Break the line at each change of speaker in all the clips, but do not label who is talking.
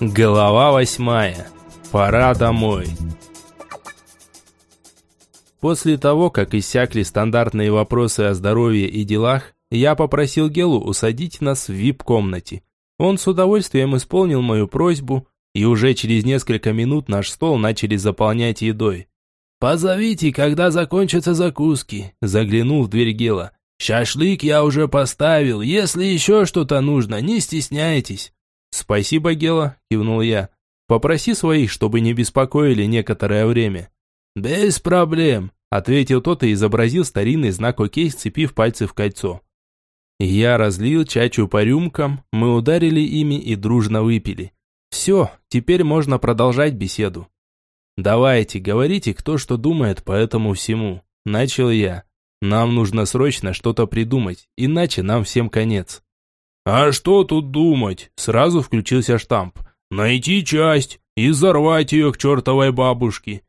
Голова восьмая. Пора домой. После того, как иссякли стандартные вопросы о здоровье и делах, я попросил Гелу усадить нас в вип-комнате. Он с удовольствием исполнил мою просьбу, и уже через несколько минут наш стол начали заполнять едой. «Позовите, когда закончатся закуски», – заглянул в дверь Гела. «Шашлык я уже поставил, если еще что-то нужно, не стесняйтесь». «Спасибо, Гела», – кивнул я. «Попроси своих, чтобы не беспокоили некоторое время». «Без проблем», – ответил тот и изобразил старинный знак «Окей», сцепив пальцы в кольцо. Я разлил чачу по рюмкам, мы ударили ими и дружно выпили. Все, теперь можно продолжать беседу. «Давайте, говорите, кто что думает по этому всему», – начал я. «Нам нужно срочно что-то придумать, иначе нам всем конец».
«А что тут думать?» Сразу включился штамп. «Найти часть и взорвать ее к чертовой бабушке».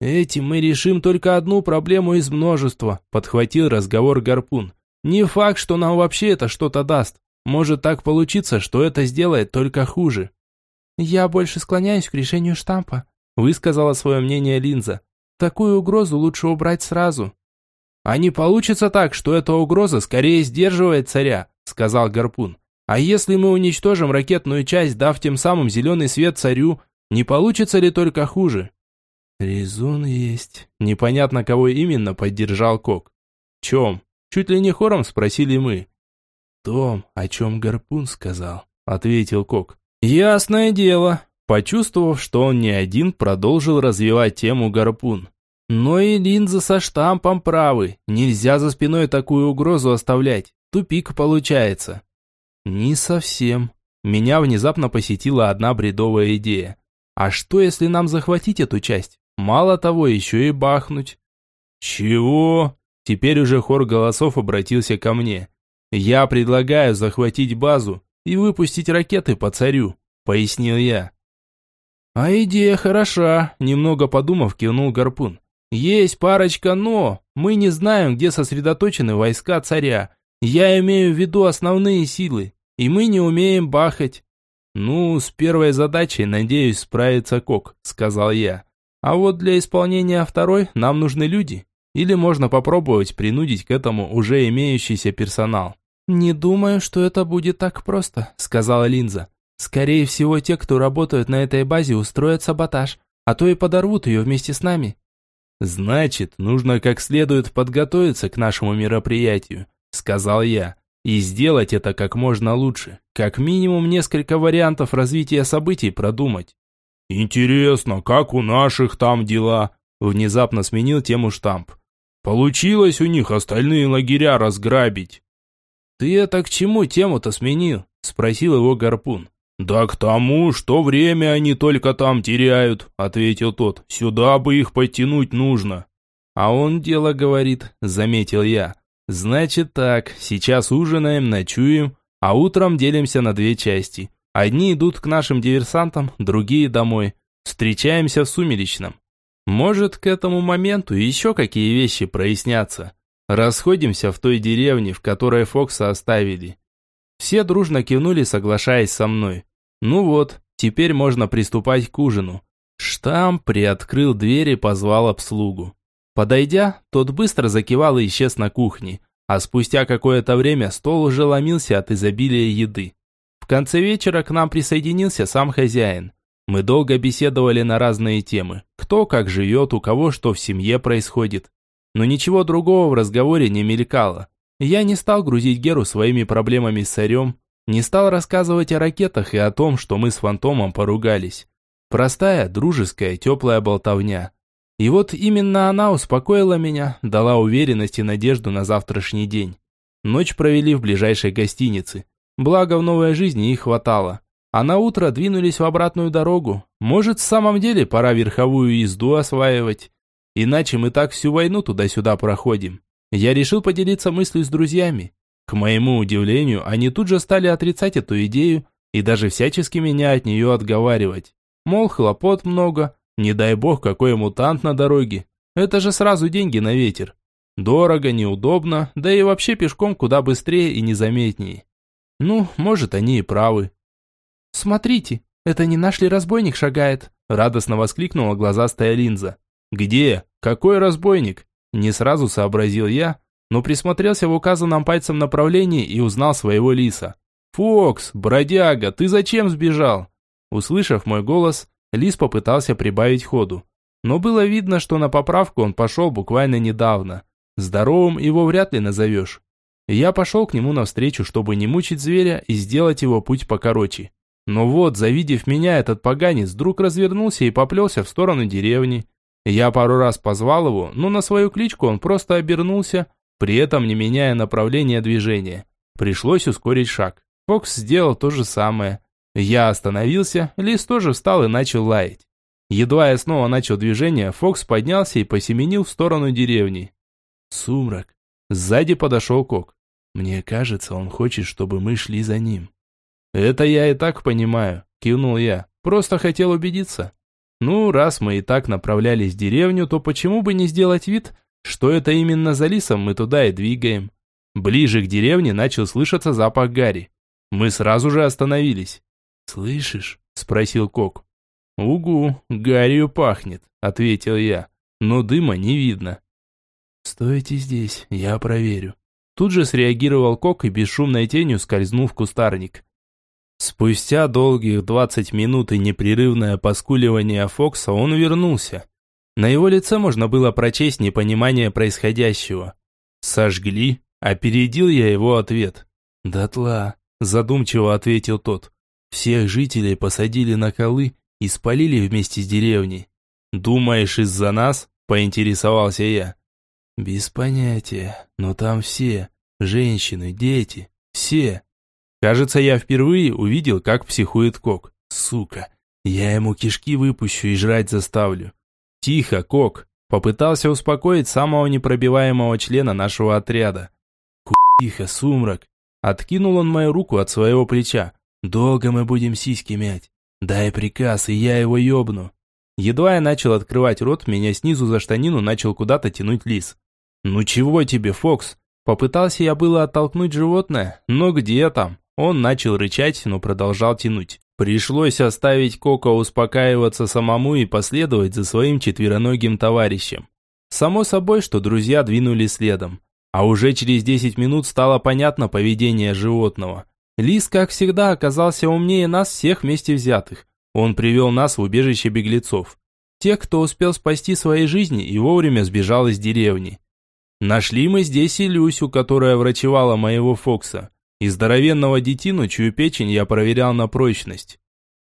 «Этим мы решим только одну проблему из множества», подхватил разговор Гарпун. «Не факт, что нам вообще это что-то даст. Может так получиться, что это сделает только хуже». «Я больше склоняюсь к решению штампа», высказала свое мнение Линза. «Такую угрозу лучше убрать сразу». «А не получится так, что эта угроза скорее сдерживает царя», сказал Гарпун. А если мы уничтожим ракетную часть, дав тем самым зеленый свет царю, не получится ли только хуже? Резон есть. Непонятно, кого именно поддержал Кок. Чем? Чуть ли не хором спросили мы. Том, о чем Гарпун сказал, ответил Кок. Ясное дело. Почувствовав, что он не один, продолжил развивать тему Гарпун. Но и линза со штампом правы. Нельзя за спиной такую угрозу оставлять. Тупик получается. Не совсем. Меня внезапно посетила одна бредовая идея. А что, если нам захватить эту часть? Мало того, еще и бахнуть. Чего? Теперь уже хор голосов обратился ко мне. Я предлагаю захватить базу и выпустить ракеты по царю, пояснил я. А идея хороша, немного подумав, кивнул Гарпун. Есть парочка «но». Мы не знаем, где сосредоточены войска царя. Я имею в виду основные силы, и мы не умеем бахать. Ну, с первой задачей, надеюсь, справится Кок, сказал я. А вот для исполнения второй нам нужны люди. Или можно попробовать принудить к этому уже имеющийся персонал. «Не думаю, что это будет так просто», – сказала Линза. «Скорее всего, те, кто работают на этой базе, устроят саботаж, а то и подорвут ее вместе с нами». «Значит, нужно как следует подготовиться к нашему мероприятию сказал я. И сделать это как можно лучше. Как минимум несколько вариантов развития событий продумать.
Интересно, как у наших там дела? Внезапно сменил тему штамп. Получилось у них остальные лагеря разграбить.
Ты это к чему тему-то сменил? Спросил его Гарпун.
«Да к тому, что время они только там теряют», — ответил тот. «Сюда бы их подтянуть нужно».
«А он дело говорит», — заметил я. Значит так, сейчас ужинаем, ночуем, а утром делимся на две части. Одни идут к нашим диверсантам, другие домой. Встречаемся в Сумеречном. Может, к этому моменту еще какие вещи прояснятся. Расходимся в той деревне, в которой Фокса оставили. Все дружно кивнули, соглашаясь со мной. Ну вот, теперь можно приступать к ужину. Штамп приоткрыл дверь и позвал обслугу. Подойдя, тот быстро закивал и исчез на кухне, а спустя какое-то время стол уже ломился от изобилия еды. В конце вечера к нам присоединился сам хозяин. Мы долго беседовали на разные темы, кто как живет, у кого что в семье происходит. Но ничего другого в разговоре не мелькало. Я не стал грузить Геру своими проблемами с царем, не стал рассказывать о ракетах и о том, что мы с Фантомом поругались. Простая, дружеская, теплая болтовня. И вот именно она успокоила меня, дала уверенность и надежду на завтрашний день. Ночь провели в ближайшей гостинице. Благо в новой жизни их хватало. А на утро двинулись в обратную дорогу. Может, в самом деле пора верховую езду осваивать. Иначе мы так всю войну туда-сюда проходим. Я решил поделиться мыслью с друзьями. К моему удивлению, они тут же стали отрицать эту идею и даже всячески меня от нее отговаривать. Мол, хлопот много, не дай бог, какой мутант на дороге. Это же сразу деньги на ветер. Дорого, неудобно, да и вообще пешком куда быстрее и незаметнее. Ну, может, они и правы. «Смотрите», это не наш ли разбойник шагает?» Радостно воскликнула глазастая линза. «Где? Какой разбойник?» Не сразу сообразил я, но присмотрелся в указанном пальцем направлении и узнал своего лиса. «Фокс, бродяга, ты зачем сбежал?» Услышав мой голос, лис попытался прибавить ходу. Но было видно, что на поправку он пошел буквально недавно. Здоровым его вряд ли назовешь. Я пошел к нему навстречу, чтобы не мучить зверя и сделать его путь покороче. Но вот, завидев меня, этот поганец вдруг развернулся и поплелся в сторону деревни. Я пару раз позвал его, но на свою кличку он просто обернулся, при этом не меняя направление движения. Пришлось ускорить шаг. Фокс сделал то же самое. Я остановился, лис тоже встал и начал лаять. Едва я снова начал движение, Фокс поднялся и посеменил в сторону деревни. Сумрак. Сзади подошел Кок. Мне кажется, он хочет, чтобы мы шли за ним. Это я и так понимаю, кивнул я. Просто хотел убедиться. Ну, раз мы и так направлялись в деревню, то почему бы не сделать вид, что это именно за лисом мы туда и двигаем? Ближе к деревне начал слышаться запах гари. Мы сразу же остановились. «Слышишь?» – спросил Кок. «Угу, гарью пахнет», – ответил я, – «но дыма не видно». «Стойте здесь, я проверю». Тут же среагировал Кок и бесшумной тенью скользнул в кустарник. Спустя долгих двадцать минут и непрерывное поскуливание Фокса он вернулся. На его лице можно было прочесть непонимание происходящего. «Сожгли?» – опередил я его ответ. «Дотла», – задумчиво ответил тот. «Всех жителей посадили на колы и спалили вместе с деревней. Думаешь, из-за нас?» – поинтересовался я. «Без понятия, но там все, женщины, дети, все». Кажется, я впервые увидел, как психует Кок. Сука, я ему кишки выпущу и жрать заставлю. Тихо, Кок, попытался успокоить самого непробиваемого члена нашего отряда. Тихо, сумрак. Откинул он мою руку от своего плеча. Долго мы будем сиськи мять. Дай приказ, и я его ёбну. Едва я начал открывать рот, меня снизу за штанину начал куда-то тянуть лис. «Ну чего тебе, Фокс?» Попытался я было оттолкнуть животное, но где там? Он начал рычать, но продолжал тянуть. Пришлось оставить Коко успокаиваться самому и последовать за своим четвероногим товарищем. Само собой, что друзья двинули следом. А уже через 10 минут стало понятно поведение животного. Лис, как всегда, оказался умнее нас всех вместе взятых. Он привел нас в убежище беглецов. Тех, кто успел спасти свои жизни и вовремя сбежал из деревни. Нашли мы здесь и Люсю, которая врачевала моего Фокса. И здоровенного детину, чью печень я проверял на прочность.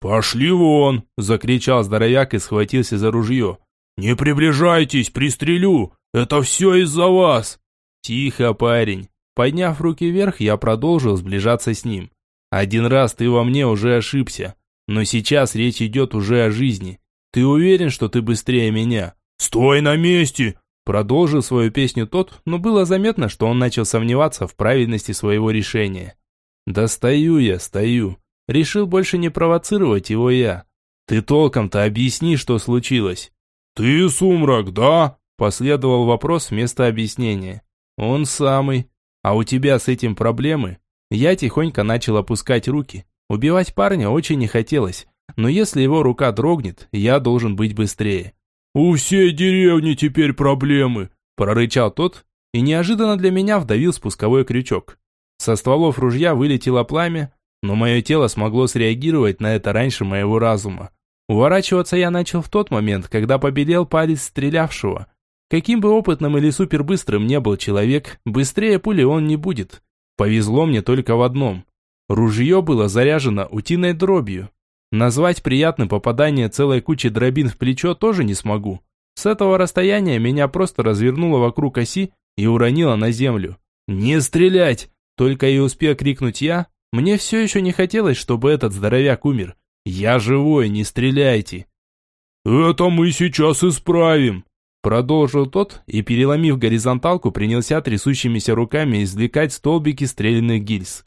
«Пошли вон!» – закричал здоровяк и схватился за ружье. «Не приближайтесь, пристрелю! Это все из-за вас!» «Тихо, парень!» Подняв руки вверх, я продолжил сближаться с ним. «Один раз ты во мне уже ошибся, но сейчас речь идет уже о жизни. Ты уверен, что ты быстрее меня?» «Стой на месте! Продолжил свою песню тот, но было заметно, что он начал сомневаться в правильности своего решения. «Да стою я, стою. Решил больше не провоцировать его я. Ты толком-то объясни, что случилось». «Ты сумрак, да?» Последовал вопрос вместо объяснения. «Он самый. А у тебя с этим проблемы?» Я тихонько начал опускать руки. Убивать парня очень не хотелось, но если его рука дрогнет, я должен быть быстрее. «У всей деревни теперь проблемы», – прорычал тот и неожиданно для меня вдавил спусковой крючок. Со стволов ружья вылетело пламя, но мое тело смогло среагировать на это раньше моего разума. Уворачиваться я начал в тот момент, когда побелел палец стрелявшего. Каким бы опытным или супербыстрым не был человек, быстрее пули он не будет. Повезло мне только в одном. Ружье было заряжено утиной дробью. Назвать приятным попадание целой кучи дробин в плечо тоже не смогу. С этого расстояния меня просто развернуло вокруг оси и уронило на землю. «Не стрелять!» Только и успел крикнуть я. Мне все еще не хотелось, чтобы этот здоровяк умер. «Я живой, не стреляйте!» «Это мы сейчас исправим!» Продолжил тот и, переломив горизонталку, принялся трясущимися руками извлекать столбики стрелянных гильз.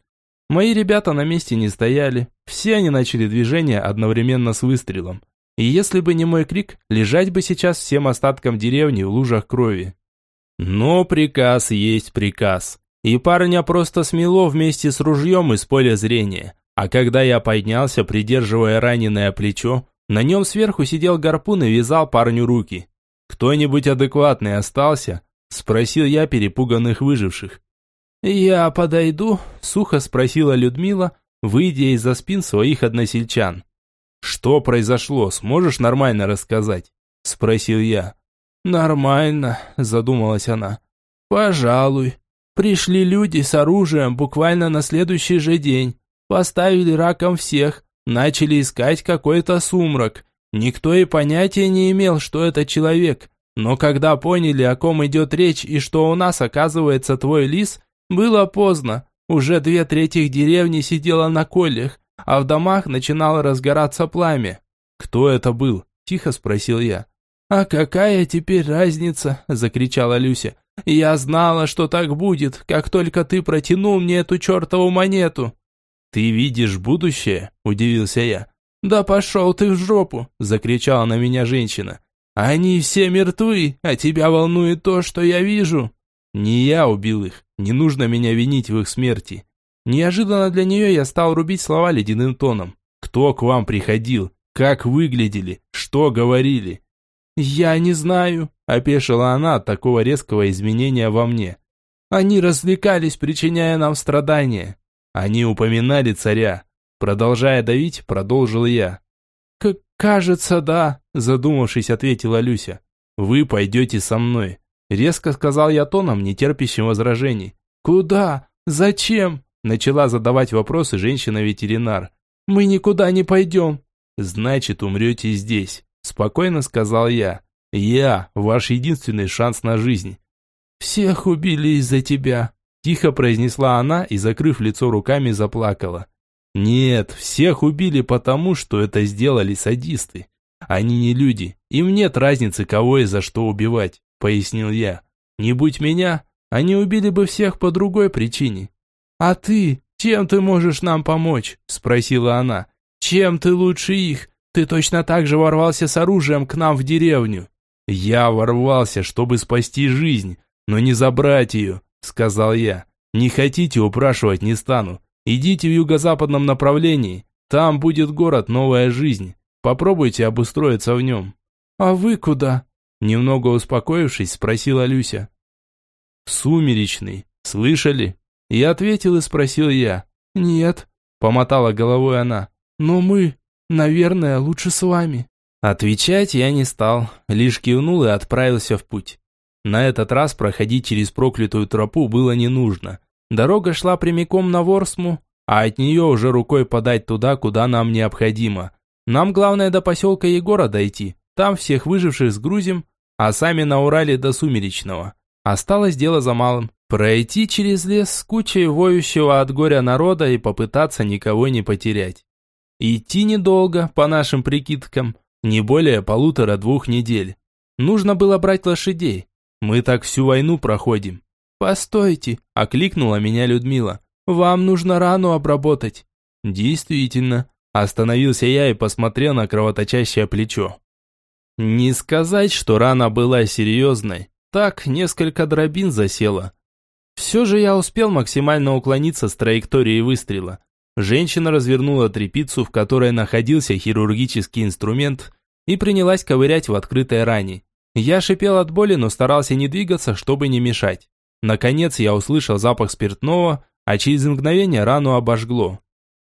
Мои ребята на месте не стояли. Все они начали движение одновременно с выстрелом. И если бы не мой крик, лежать бы сейчас всем остаткам деревни в лужах крови. Но приказ есть приказ. И парня просто смело вместе с ружьем из поля зрения. А когда я поднялся, придерживая раненое плечо, на нем сверху сидел гарпун и вязал парню руки. «Кто-нибудь адекватный остался?» – спросил я перепуганных выживших. «Я подойду?» – сухо спросила Людмила, выйдя из-за спин своих односельчан. «Что произошло, сможешь нормально рассказать?» – спросил я. «Нормально», – задумалась она. «Пожалуй. Пришли люди с оружием буквально на следующий же день. Поставили раком всех, начали искать какой-то сумрак. Никто и понятия не имел, что это человек. Но когда поняли, о ком идет речь и что у нас, оказывается, твой лис, было поздно. Уже две трети деревни сидела на колях, а в домах начинало разгораться пламя. «Кто это был?» – тихо спросил я. «А какая теперь разница?» – закричала Люся. «Я знала, что так будет, как только ты протянул мне эту чертову монету». «Ты видишь будущее?» – удивился я. «Да пошел ты в жопу!» – закричала на меня женщина. «Они все мертвы, а тебя волнует то, что я вижу». «Не я убил их, не нужно меня винить в их смерти». Неожиданно для нее я стал рубить слова ледяным тоном. «Кто к вам приходил? Как выглядели? Что говорили?» «Я не знаю», – опешила она от такого резкого изменения во мне. «Они развлекались, причиняя нам страдания. Они упоминали царя. Продолжая давить, продолжил я. «К «Кажется, да», – задумавшись, ответила Люся. «Вы пойдете со мной», – резко сказал я тоном, нетерпящим возражений. «Куда? Зачем?» – начала задавать вопросы женщина-ветеринар. «Мы никуда не пойдем». «Значит, умрете здесь», – спокойно сказал я. «Я – ваш единственный шанс на жизнь». «Всех убили из-за тебя», – тихо произнесла она и, закрыв лицо руками, заплакала. Нет, всех убили потому, что это сделали садисты. Они не люди, им нет разницы, кого и за что убивать, пояснил я. Не будь меня, они убили бы всех по другой причине. А ты, чем ты можешь нам помочь? Спросила она. Чем ты лучше их? Ты точно так же ворвался с оружием к нам в деревню. Я ворвался, чтобы спасти жизнь, но не забрать ее, сказал я. Не хотите, упрашивать не стану. Идите в юго-западном направлении. Там будет город «Новая жизнь». Попробуйте обустроиться в нем». «А вы куда?» Немного успокоившись, спросила Люся. «Сумеречный. Слышали?» И ответил и спросил я. «Нет», — помотала головой она. «Но мы, наверное, лучше с вами». Отвечать я не стал, лишь кивнул и отправился в путь. На этот раз проходить через проклятую тропу было не нужно. Дорога шла прямиком на Ворсму, а от нее уже рукой подать туда, куда нам необходимо. Нам главное до поселка Егора дойти, там всех выживших сгрузим, а сами на Урале до Сумеречного. Осталось дело за малым. Пройти через лес с кучей воющего от горя народа и попытаться никого не потерять. Идти недолго, по нашим прикидкам, не более полутора-двух недель. Нужно было брать лошадей. Мы так всю войну проходим. «Постойте!» – окликнула меня Людмила. «Вам нужно рану обработать». «Действительно». Остановился я и посмотрел на кровоточащее плечо. Не сказать, что рана была серьезной. Так, несколько дробин засело. Все же я успел максимально уклониться с траектории выстрела. Женщина развернула трепицу, в которой находился хирургический инструмент, и принялась ковырять в открытой ране. Я шипел от боли, но старался не двигаться, чтобы не мешать. Наконец я услышал запах спиртного, а через мгновение рану обожгло.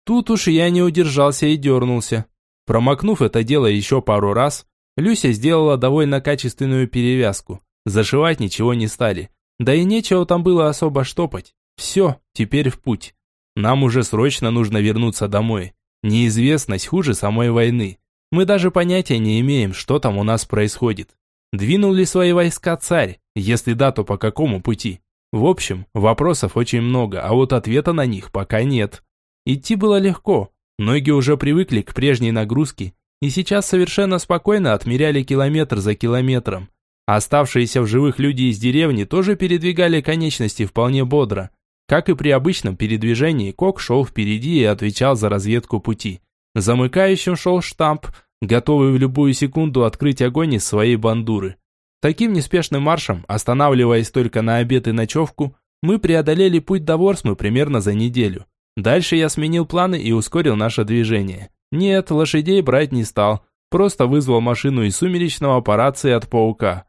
Тут уж я не удержался и дернулся. Промокнув это дело еще пару раз, Люся сделала довольно качественную перевязку. Зашивать ничего не стали. Да и нечего там было особо штопать. Все, теперь в путь. Нам уже срочно нужно вернуться домой. Неизвестность хуже самой войны. Мы даже понятия не имеем, что там у нас происходит. Двинул ли свои войска царь? Если да, то по какому пути? В общем, вопросов очень много, а вот ответа на них пока нет. Идти было легко. Ноги уже привыкли к прежней нагрузке и сейчас совершенно спокойно отмеряли километр за километром. Оставшиеся в живых люди из деревни тоже передвигали конечности вполне бодро. Как и при обычном передвижении, Кок шел впереди и отвечал за разведку пути. Замыкающим шел штамп, готовый в любую секунду открыть огонь из своей бандуры. Таким неспешным маршем, останавливаясь только на обед и ночевку, мы преодолели путь до Ворсмы примерно за неделю. Дальше я сменил планы и ускорил наше движение. Нет, лошадей брать не стал. Просто вызвал машину из сумеречного по рации от паука.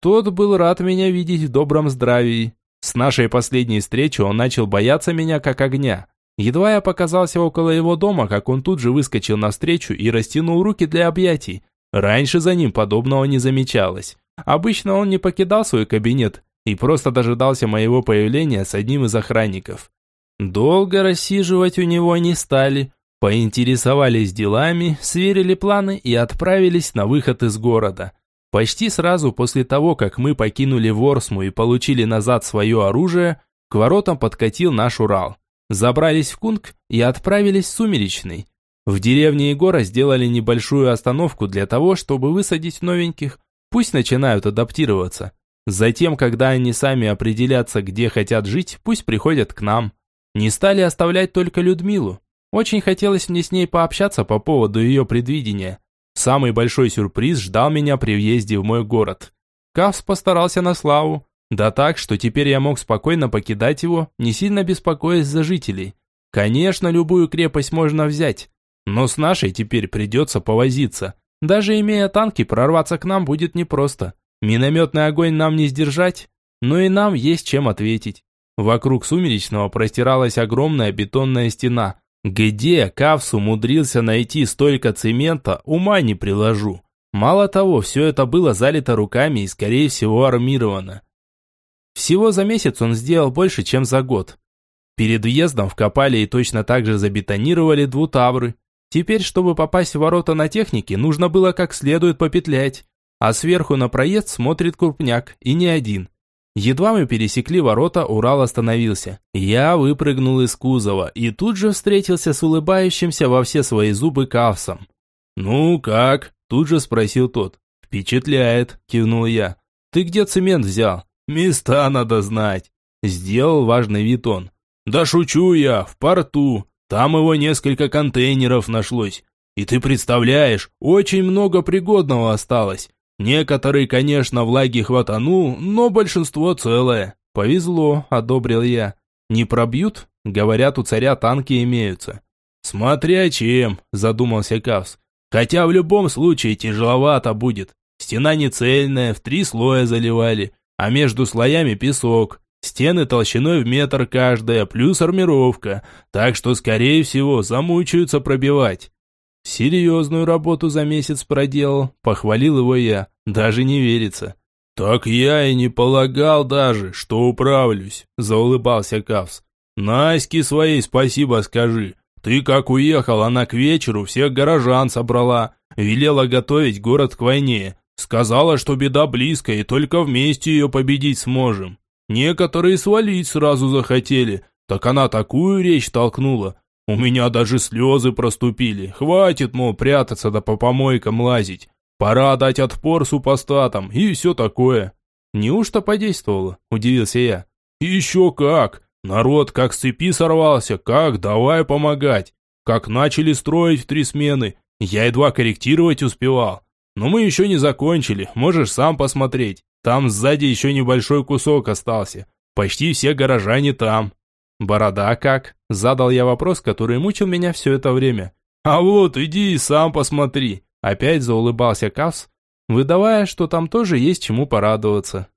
Тот был рад меня видеть в добром здравии. С нашей последней встречи он начал бояться меня как огня. Едва я показался около его дома, как он тут же выскочил навстречу и растянул руки для объятий. Раньше за ним подобного не замечалось. Обычно он не покидал свой кабинет и просто дожидался моего появления с одним из охранников. Долго рассиживать у него не стали. Поинтересовались делами, сверили планы и отправились на выход из города. Почти сразу после того, как мы покинули Ворсму и получили назад свое оружие, к воротам подкатил наш Урал. Забрались в Кунг и отправились в Сумеречный. В деревне Егора сделали небольшую остановку для того, чтобы высадить новеньких. Пусть начинают адаптироваться. Затем, когда они сами определятся, где хотят жить, пусть приходят к нам. Не стали оставлять только Людмилу. Очень хотелось мне с ней пообщаться по поводу ее предвидения. Самый большой сюрприз ждал меня при въезде в мой город. Кавс постарался на славу. Да так, что теперь я мог спокойно покидать его, не сильно беспокоясь за жителей. Конечно, любую крепость можно взять, но с нашей теперь придется повозиться. Даже имея танки, прорваться к нам будет непросто. Минометный огонь нам не сдержать, но и нам есть чем ответить. Вокруг Сумеречного простиралась огромная бетонная стена. Где Кавс умудрился найти столько цемента, ума не приложу. Мало того, все это было залито руками и, скорее всего, армировано. Всего за месяц он сделал больше, чем за год. Перед въездом вкопали и точно так же забетонировали двутавры. Теперь, чтобы попасть в ворота на технике, нужно было как следует попетлять. А сверху на проезд смотрит крупняк, и не один. Едва мы пересекли ворота, Урал остановился. Я выпрыгнул из кузова и тут же встретился с улыбающимся во все свои зубы Кавсом. «Ну как?» – тут же спросил тот. «Впечатляет», – кивнул я. «Ты где цемент взял?» «Места надо знать», – сделал важный вид он. «Да шучу я, в порту. Там его несколько контейнеров нашлось. И ты представляешь, очень много пригодного осталось. Некоторые, конечно, влаги хватанул, но большинство целое. Повезло, одобрил я. Не пробьют? Говорят, у царя танки имеются. Смотря чем, задумался Кавс. Хотя в любом случае тяжеловато будет. Стена не цельная, в три слоя заливали, а между слоями песок. Стены толщиной в метр каждая, плюс армировка, так что, скорее всего, замучаются пробивать. Серьезную работу за месяц проделал, похвалил его я, даже не верится. Так я и не полагал даже, что управлюсь, заулыбался Кавс. Наське своей спасибо скажи. Ты как уехал, она к вечеру всех горожан собрала, велела готовить город к войне. Сказала, что беда близкая и только вместе ее победить сможем. Некоторые свалить сразу захотели, так она такую речь толкнула, у меня даже слезы проступили. Хватит, мол, прятаться да по помойкам лазить. Пора дать отпор супостатам и все такое. Неужто подействовало? Удивился я. Еще как. Народ как с цепи сорвался, как давай помогать. Как начали строить в три смены. Я едва корректировать успевал. Но мы еще не закончили, можешь сам посмотреть. Там сзади еще небольшой кусок остался. Почти все горожане там. «Борода как?» – задал я вопрос, который мучил меня все это время. «А вот, иди и сам посмотри!» Опять заулыбался Кавс, выдавая, что там тоже есть чему порадоваться.